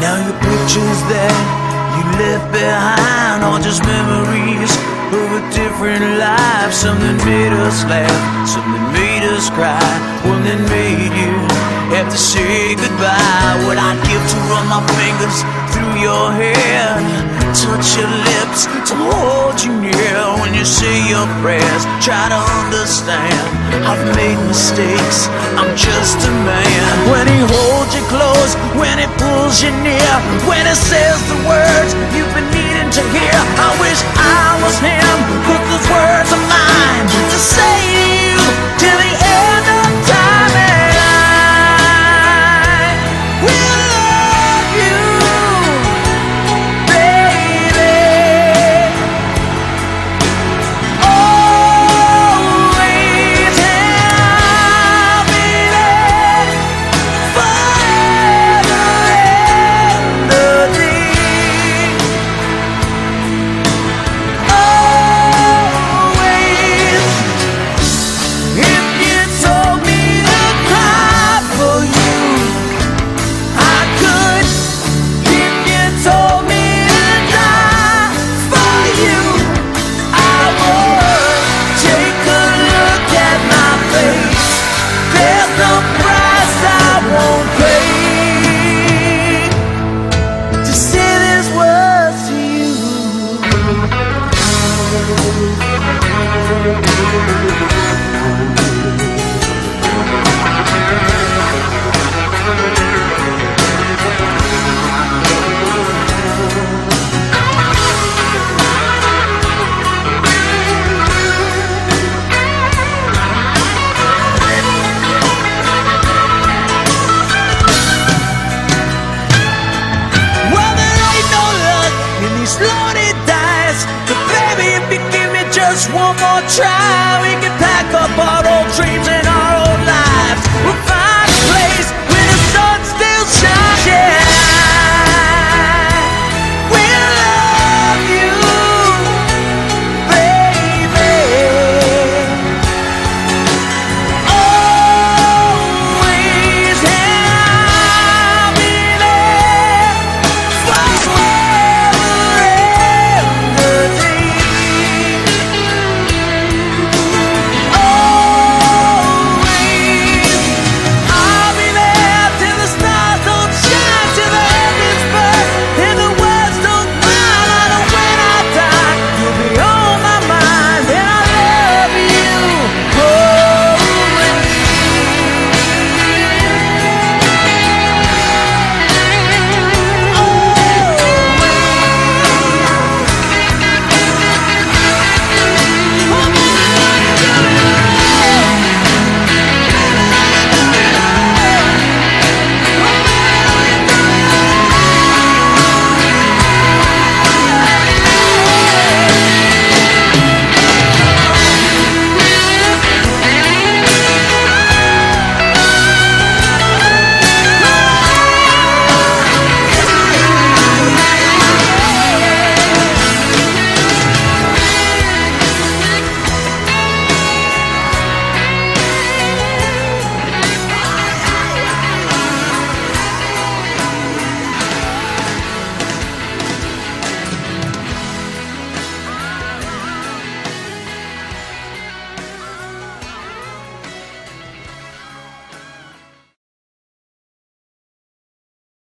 Now your pictures that you left behind are just memories of a different life. Something made us laugh, something made us cry, one that made you have to say goodbye. What I'd give to run my fingers through your hair, touch your lips, to hold you near when you say your prayers. Try to understand, I've made mistakes, I'm just a man. When he holds you close, when he pulls you near, when he says the words you've been just one more try.